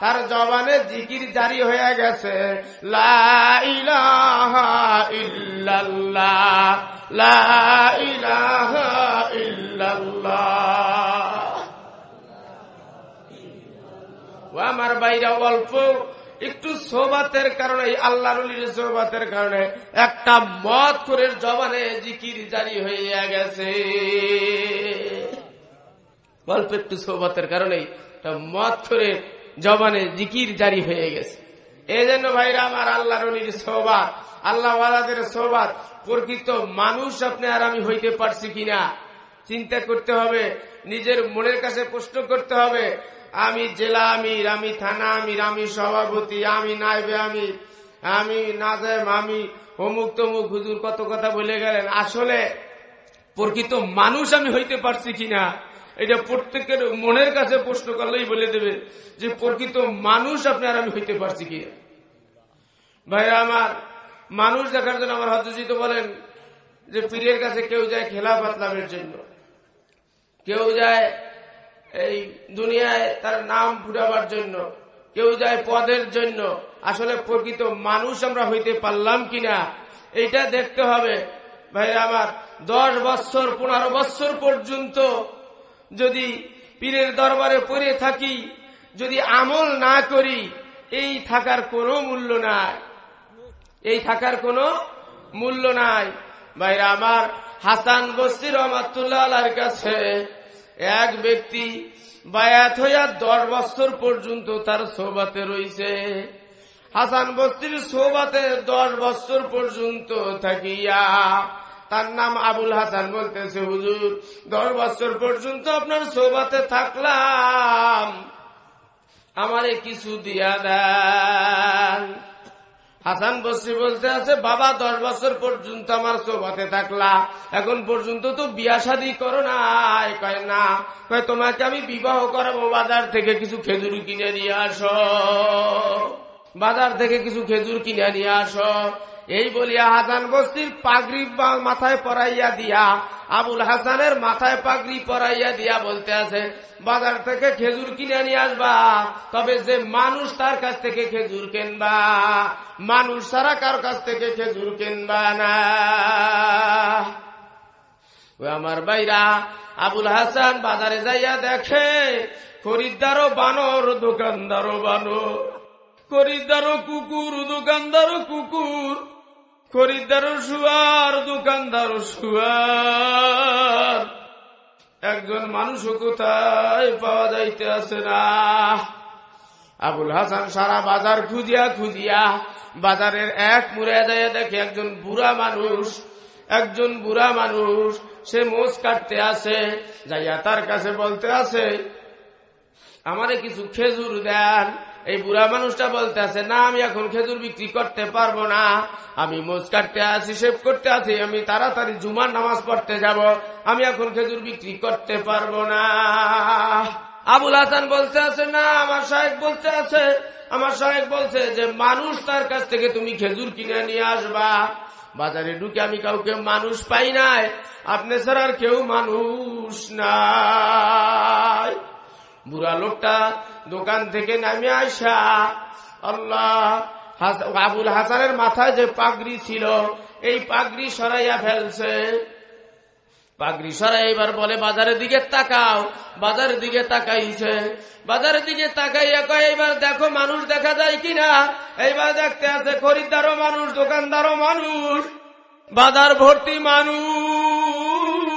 তার জবানে জিকির জারি হয়ে গেছে ও আমার বাইরা অল্প একটু সোবাতের কারণে আল্লাহ সোবাতের কারণে একটা মত করে জবানে জিকির জারি হইয়া গেছে। অল্প একটু সোবাতের কারণে মত করে জবানে জিকির জারি হয়ে গেছে। এই জন্য ভাইরা আমার আল্লাহ রলির সোবাত আল্লাহ ওয়ালাদের সোবাত প্রকৃত মানুষ আপনি আর আমি হইতে পারছি কিনা? চিন্তা করতে হবে, নিজের মনের কাছে প্রশ্ন করতে হবে আমি জেলা আমির আমি থানা আমির আমি সভাপতি, আমি নাইবে আমি আমি নাজেম, আমি অমুক তমুক হুজুর কত কথা বলে গেলেন। আসলে প্রকৃত মানুষ আমি হইতে পারছি কিনা, এটা প্রত্যেকের মনের কাছে প্রশ্ন করলেই বলে দেবে যে প্রকৃত মানুষ আপনি আর আমি হইতে পারছি কিনা। ভাই, আমার মানুষ দেখার জন্য আমার হজজিত বলেন যে পীরের কাছে কেউ যায় খেলা পাতলামের জন্য। কেউ যায় এই দুনিয়ায় তার নাম ফুটাবার জন্য, কেউ যায় পদের জন্য, আসলে প্রকৃত মানুষ আমরা হইতে পারলাম কিনা, এইটা দেখতে হবে। ভাই, আমার দশ বছর, পনেরো বছর পর্যন্ত যদি পীরের দরবারে পড়ে থাকি, যদি আমল না করি, এই থাকার কোনো মূল্য নাই। এই থাকার কোনো মূল্য নাই। ভাইরা, আমার হাসান বস্তির রহমাতুল্লাহ কাছে এক ব্যক্তি বায়াত হইয়া দশ বছর পর্যন্ত তার সোবাতে রইছে। হাসান বস্তির সোবাতে দশ বছর পর্যন্ত থাকিয়া তার নাম আবুল হাসান বলতেছে, হুজুর, দশ বছর পর্যন্ত আপনার সোবাতে থাকলাম। আমারে কিছু দিয়া দেন। হাসান বসরি বলতে আছে, বাবা, দশ বছর পর্যন্ত আমার সোবাতে থাকলা। এখন পর্যন্ত তো বিয়া শাদি করো না কয় না। কয়, তোমাকে আমি বিবাহ করাবো, বাজার থেকে কিছু খেজুর কিনে নিয়ে আসো। বাজার থেকে কিছু খেজুর কিনে নিয়ে আসো। এই বলিয়া হাসান বস্তির পাগড়ি মাথায় পরাইয়া দিয়া, আবুল হাসানের মাথায় পাগড়ি পরাইয়া দিয়া বলতে আছে, বাজার থেকে খেজুর কিনে নিয়ে আসবা, তবে যে মানুষ তার কাছ থেকে খেজুর কেনবা, মানুষ সারা কার কাছ থেকে খেজুর কেনবা না। আমার বাইরা আবুল হাসান বাজারে যাইয়া দেখে খরিদ্দারও বানর দোকানদারও বানর খরিদ্দারও কুকুর দোকানদারও কুকুর খরিদ্দারও শুয়ার দোকানদারও শুয়ার একজন মানুষও কোথায় পাওয়া যাইতে আছে না। আবুল হাসান সারা বাজার খুঁজিয়া খুঁজিয়া বাজারের এক মুড়ে যায় দেখে একজন বুড়া মানুষ, একজন বুড়া মানুষ, সে মোষ কাটতে আসে, যাইয়া তার কাছে বলতে আছে আমারে কিছু খেজুর দেন। এই বুড়া মানুষটা বলতে আছে না, আমি এখন খেজুর বিক্রি করতে পারব না। আমি মোজ কাটতে আসি, শেভ করতে আছি আমি তাড়াতাড়ি জুমার নামাজ পড়তে যাব। আমি এখন খেজুর বিক্রি করতে পারব না। আবুল হাসান বলতে আছে, না, আমার সাহেব বলতে আছে। আমার সাহেব বলছে যে, মানুষ তার কাছ থেকে তুমি খেজুর কিনে নিয়ে আসবা। বাজারে ঢুকে আমি কাউকে মানুষ পাই নাই। আপনি ছাড়া আর কেউ মানুষ নাই। বুড়া লোকটা দোকান থেকে নামে আসা আল্লাহ আবুল হাসানের মাথায় যে পাগড়ি ছিল, এই পাগড়ি সরাইয়া ফেলছে। পাগড়ি সরাই এবার বলে, বাজারের দিকে তাকাও। বাজারের দিকে তাকাইছে। বাজারের দিকে তাকাইয়া কয় এইবার দেখো মানুষ দেখা যায় কিনা? এইবার দেখতে আছে খরিদ্দারও মানুষ, দোকানদারও মানুষ, বাজার ভর্তি মানুষ।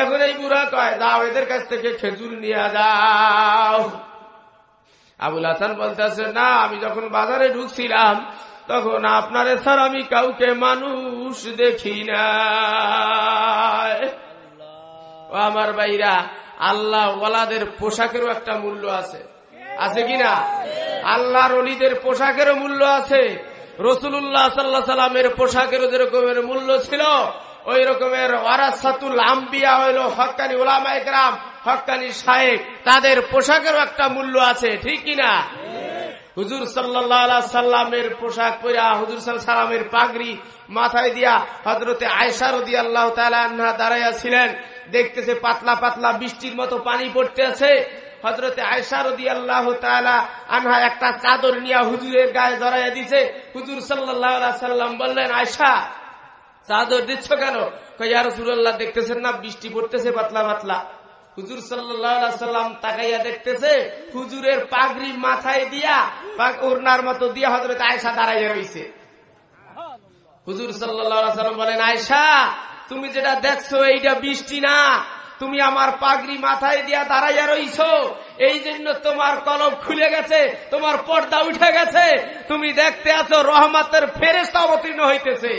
এখন এই বুড়া কয়, যাও, এদের কাছ থেকে খেজুর নিয়ে যাও। আবুল হাসান বলতেছে, না, আমি যখন বাজারে ঢুকছিলাম, তখন আপনারে স্যার আমি কাউকে মানুষ দেখি না আমার ভাইরা, আল্লাহ ওয়ালাদের পোশাকেরও একটা মূল্য আছে। আছে কিনা আল্লাহর অলিদের পোশাকেরও মূল্য আছে। রসুল্লাহ সাল্লাহ সাল্লামের পোশাকেরও যেরকমের মূল্য ছিল ওই রকমের ওয়ারাসাতুল আম্বিয়া হইল হকানি ওলামা একরাম, হকানি সাহেব তাদের পোশাকেরও একটা মূল্য আছে, ঠিক কিনা হুজুর সাল্লাহ সাল্লামের পোশাক পরা হুজুর সাল্লামের পাগড়ি মাথায় দিয়া হজরতে আয়সার দিয়ে আল্লাহ তালা দাঁড়াইয়া ছিলেন। দেখতেছে পাতলা পাতলা বৃষ্টির মতো পানি পড়তে আছে হজরতে আয়সার দিয়ে আল্লাহ তালা আনহা একটা চাদর নিয়া হুজুরের গায়ে জড়াইয়া দিছে। হুজুর সাল্লাহ সাল্লাম বললেন আয়সা চাদর দিচ্ছ কেন? কয়া রসুল্লাহ দেখতেছেন না? বৃষ্টি পড়তেছে পাতলা পাতলা। হুজুর সাল্লাম তাকাইয়া দেখতেছে, হুজুরের পাগড়ি মাথায় দিয়া পাক ওড়নার মতো দিয়া হজরত আয়সা দাঁড়াইয়া রয়েছে হুজুর সাল্লাম বলেন আয়সা তুমি যেটা দেখছ, এইটা বৃষ্টি না। তুমি আমার পাগড়ি মাথায় দিয়া দাঁড়াইয়া রইছ। এই জন্য তোমার কলম খুলে গেছে, তোমার পর্দা উঠে গেছে। তুমি দেখতে আছো রহমতের ফেরেস্তা অবতীর্ণ হইতেছে।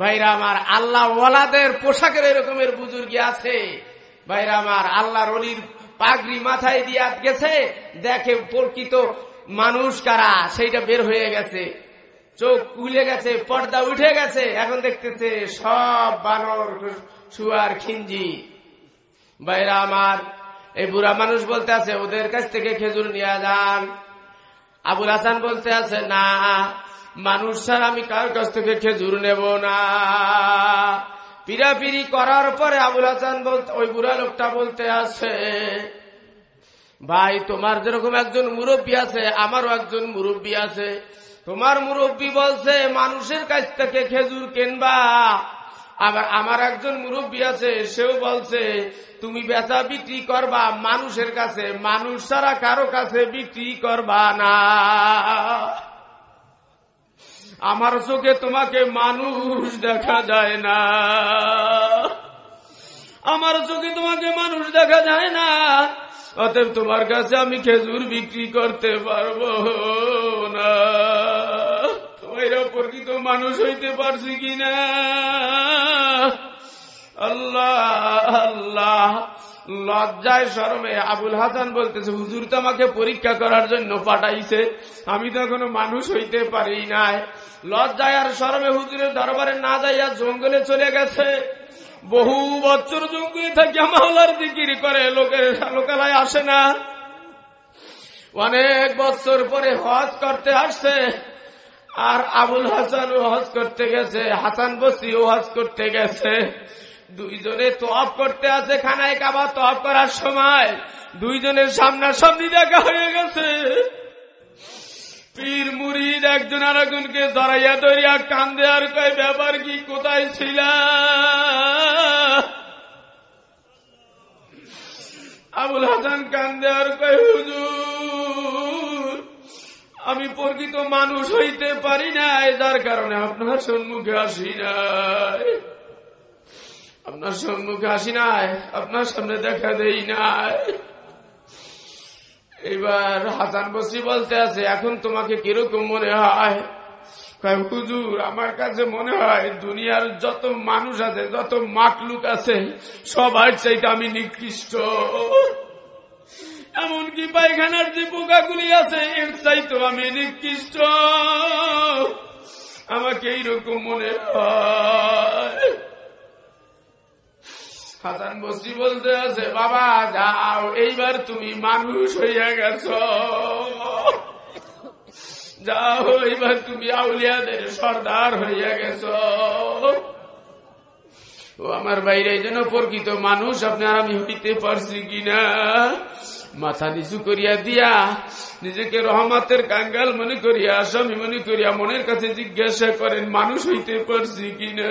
ভাইরা আমার আল্লাহ ওয়ালাদের পোশাকের এরকমের বুজুর্গি আছে। ভাইরা আমার আল্লাহ রলির পাগড়ি মাথায় দিয়া গেছে, দেখে প্রকৃত মানুষ কারা, সেইটা বের হয়ে গেছে। চোখ খুলে গেছে, পর্দা উঠে গেছে, এখন দেখতেছে সব বানর, শুয়ার, খিঞ্জি। ভাইরা আমার, এই বুড়া মানুষ বলতে আছে, ওদের কাছ থেকে খেজুর নিয়ে যান। আবুল হাসান বলতে আছে, না। মানুষ ছাড়া আমি কার কাছ থেকে খেজুর নেব না? পিরাপিরি করার পরে আবুল হাসান বলতে ওই বুড়া লোকটা বলতে আছে, ভাই, তোমার যেরকম একজন মুরব্বী আছে, আমারও একজন মুরব্বী আছে। তোমার মুরব্বী বলছে, মানুষের কাছ থেকে খেজুর কেনবা। আবার আমার একজন মুরব্বী আছে, সেও বলছে, তুমি বেচা বিক্রি করবা মানুষের কাছে, মানুষ ছাড়া কারও কাছে বিক্রি করবা না। আমার চোখে তোমাকে মানুষ দেখা যায় না। আমার চোখে তোমাকে মানুষ দেখা যায় না। অতএব তোমার কাছে আমি খেজুর বিক্রি করতে পারব না। তোমার প্রকৃত মানুষ হইতে পারছি কিনা? আল্লাহ আল্লাহ। লজ্জায় শরমে আবুল হাসান বলতেছে, হুজুর তো আমাকে পরীক্ষা করার জন্য পাঠাইছে। আমি তো এখনও মানুষ হইতে পারি নাই। লজ্জায় আর শরমে হুজুরের দরবারে না যাইয়া জঙ্গলে চলে গেছে। বহু বছর জঙ্গলে থাকিয়া মাওলার জিকির করে, লোকের লোকালয় আসে না। অনেক বছর পরে হজ করতে আসছে। আর আবুল হাসান ও হজ করতে গেছে, হাসান বসিও হজ করতে গেছে। দুইজনে তপ করতে আছে খানায় কাবা তপ করার সময়। দুইজনের সামনাসামনি দেখা হয়ে গেছে। পীর মুরিদ একজন আর একজনকে জড়াইয়া ধরিয়া কান্দে আর কয়, ব্যাপার কি, কোথায় ছিল? আবুল হাসান কান্দে আর কয়, হুজুর, আমি প্রকৃত মানুষ হইতে পারি না যার কারণে আপনার সম্মুখে আসি নাই। আপনার সম্মুখে আসি নাই, আপনার সামনে দেখা দেই নাই। এবার হাসান বসি বলতে আছে, এখন তোমাকে কীরকম মনে হয়? হুজুর, আমার কাছে মনে হয় দুনিয়ার যত মানুষ আছে, যত মাকলুক আছে, সবার চাইতে আমি নিকৃষ্ট। এমনকি পায়খানার যে পোকাগুলি আছে, এর চাইতো আমি নিকৃষ্ট। আমাকে এইরকম মনে হয়। হাসান বসি বলতে আছে, বাবা, যাও, এইবার তুমি মানুষ হইয়া গেছ। যাও, এইবার তুমি আউলিয়াদের সর্দার হইয়া গেছ। ও আমার বাইরে জন্য প্রকৃত মানুষ আপনার আমি হইতে পারছি কিনা? মাথা নিচু করিয়া দিয়া নিজেকে রহমাতের কাঙ্গাল মনে করিয়া আসামি মনে করিয়া মনের কাছে জিজ্ঞাসা করেন, মানুষ হইতে পারছি কিনা?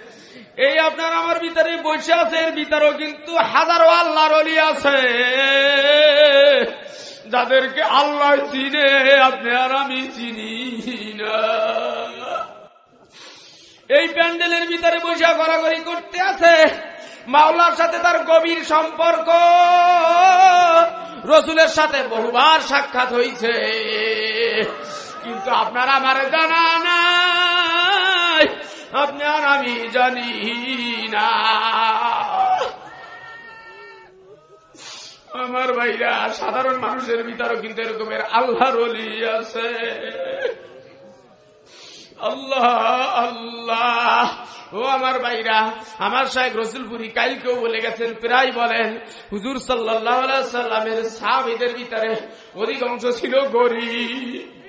এই আপনার আমার ভিতরে বসে আছে, এর ভিতরেও কিন্তু হাজারো আল্লাহর অলি আছে। যাদেরকে আল্লাহ চিনে, আপনি আর আমি চিনি না। এই প্যান্ডেলের ভিতরে বসে গড়াগড়ি করতে আছে। মাওলার সাথে তার গভীর সম্পর্ক। রসুলের সাথে বহুবার সাক্ষাৎ হয়েছে কিন্তু আপনার আমার জানা নাই। আপনি আর আমি জানি না। আমার ভাইরা, সাধারণ মানুষের ভিতরেও কিন্তু এরকমের আল্লাহর অলি আছে। আল্লাহ আল্লাহ। ও আমার ভাইরা, আমার সাহেব রসুলপুরি কালকেও বলে গেছেন, প্রায় বলেন, হুজুর সাল্লাহ সাল্লামের সাহাবিদের ভিতরে অধিকাংশ ছিল গরিব।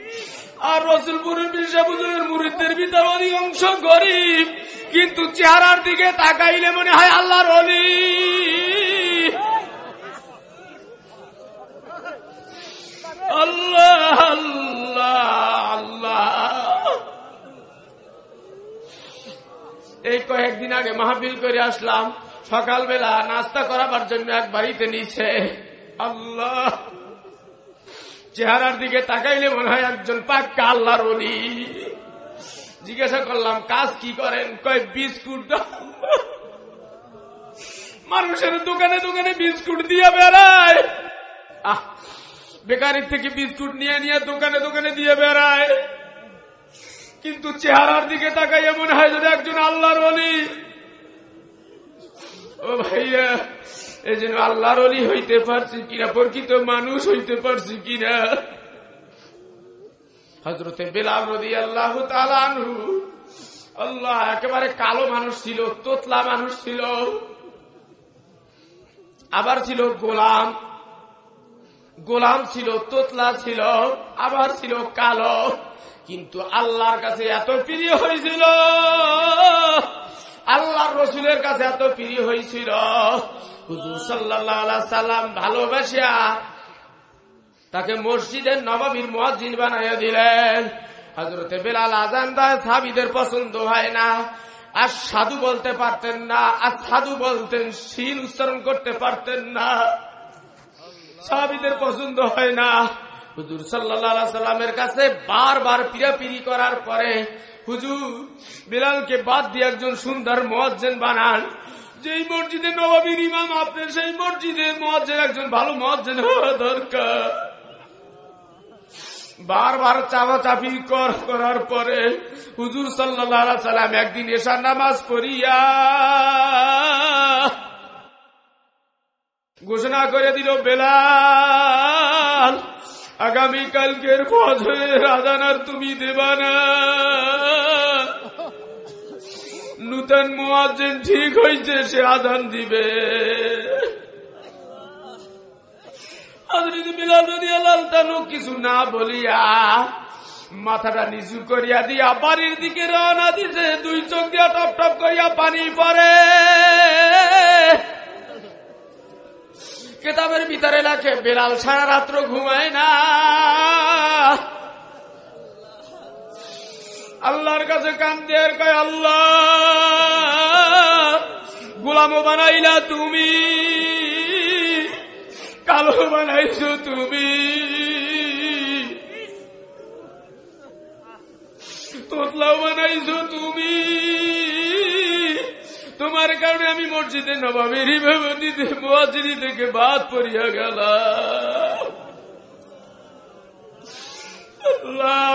আর রসুলপুরের বিশাবুজুরের মুরিদদের ভিতরে অধিকাংশ গরিব। কিন্তু চেহারার দিকে তাকাইলে মনে হয় আল্লাহর অলি। আল্লাহ আল্লাহ আল্লাহ। এই কয়েকদিন আগে মাহফিল করে আসলাম। সকালবেলা নাস্তা করাবার জন্য এক বাড়িতে নিছে। আল্লাহ। চেহারার দিকে তাকাইলে মনে হয় একজন পাক্কা আল্লাহর অলি জিজ্ঞাসা করলাম, কাজ কি করেন? কয়, বিস্কুট। মানুষের দোকানে দোকানে বিস্কুট দিয়ে বেড়ায়। আহ, বেকারির থেকে বিস্কুট নিয়ে নিয়ে দোকানে দোকানে দিয়ে বেড়ায়। কিন্তু চেহারার দিকে তাকাইয়া মনে হয় যদি একজন আল্লাহর অলি ও ভাইয়া এই জন্য আল্লাহর অলি হইতে পারছি কিনা, প্রকৃত মানুষ হইতে পারছি কিনা? হজরতে বেলাল রদি আল্লাহ আল্লাহ, একেবারে কালো মানুষ ছিল, তোতলা মানুষ ছিল, আবার ছিল গোলাম গোলাম ছিল, তোতলা ছিল, আবার ছিল কালো, কিন্তু আল্লাহর কাছে এত প্রিয় হয়েছিল আল্লাহর রসুলের কাছে এত প্রিয় হয়েছিল হুজুর সাল্লাহ সাল্লাম ভালোবাসিয়া তাকে মসজিদের নবাবীর মহাজিন বানাইয়া দিলেন। হজরতে বেলাল আজান সাবিদের পছন্দ হয় না। আর সাধু বলতে পারতেন না, আর সাধু বলতেন শিল উচ্চারণ করতে পারতেন না। সাহাবিদের পছন্দ হয় না। হুজুর সাল্লাহ সাল্লামের কাছে বারবার পিরাপিরি করার পরে হুজুর বিলালকে বাদ দিয়ে একজন সুন্দর মহাজ্জেন বানান। যেই মসজিদে নবাবীর ইমাম, আপনি সেই মসজিদে মহাজ্জেন একজন ভালো মহাজ্জেন হওয়া দরকার। বারবার চাপাচাপি কর, করার পরে হুজুর সাল্লাহ সাল্লাম একদিন এসার নামাজ পড়িয়া ঘোষণা করে দিল, বেলাল আগামী কালকের ফজরের আজান আর তুমি দেবা না নূতন মুয়াজ্জিন ঠিক হয়েছে সে আজান দিবে। কিছু না বলিয়া মাথাটা নিচু করিয়া দিয়া বাড়ির দিকে রওনা দিছে, দুই চোখ দিয়া টপ টপ করিয়া পানি পড়ে। কেতাবের ভিতরে লেখে, বেলাল সারা রাত্র ঘুমায় না। আল্লাহর কাছে কান্দে আর কয়, আল্লাহ, গোলামও বানাইলা তুমি। কালো বানাইছো তুমি। তোতলাও বানাইছো তুমি। তোমার কারণে আমি মসজিদে নবাবের হিভাবতীতে থেকে বাদ পড়িয়া গেলাম।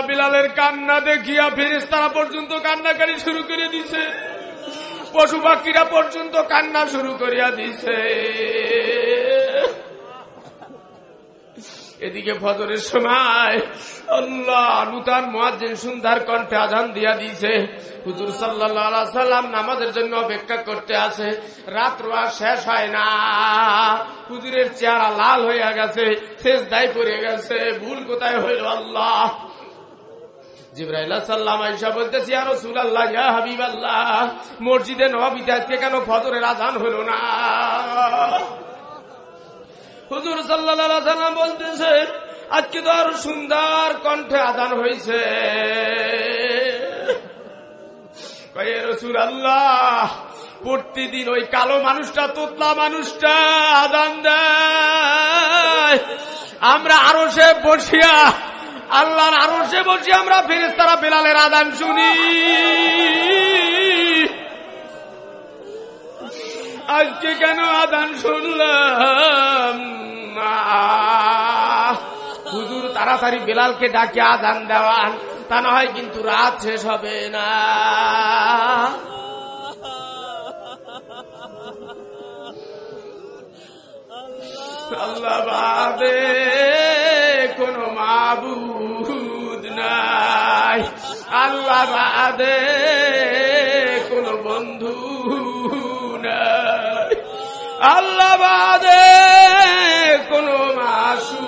বিলালের কান্না দেখিয়া ফেরেস্তারা পর্যন্ত কান্নাকারি শুরু করে দিছে। পশু পাখিরা পর্যন্ত কান্না শুরু করিয়া দিছে। এদিকে ফজরের সময় আল্লাহ নূতন মহাজ সুন্দর কণ্ঠে আজান দিয়া দিছে হুজুর সাল্লাম নামাজের জন্য অপেক্ষা করতে আছে রাত্র আর শেষ হয় না। হুজুরের চেহারা লাল হইয়া গেছে শেষ দায় পড়ে গেছে। ভুল কোথায় হইল আল্লাহ? মসজিদে আজকে কেন ফজরের আজান হইল না? হুজুর সাল্লাম বলতেছে, আজকে তো আরও সুন্দর কণ্ঠে আদান হয়েছে প্রতিদিন ওই কালো মানুষটা, তোতলা মানুষটা আদান দেয়। আমরা আরও সে বসিয়া, আল্লাহর আরও সে বসিয়া আমরা ফেরেস তারা বেলালের আদান শুনি। আজকে কেন আদান শুনলাম তাড়াতাড়ি বেলালকে ডাকে আদান দেওয়ান তা না হয় কিন্তু রাত শেষ হবে না। আল্লাহ বাদে কোন মাবুদ নাই। আল্লাহ বাদে কোন বন্ধু নাই। আল্লাহ বাদে কোন মাসুক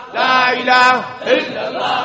لا إله إلا الله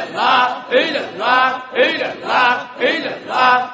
ele lá, ele lá, ele lá,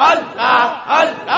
Allah Allah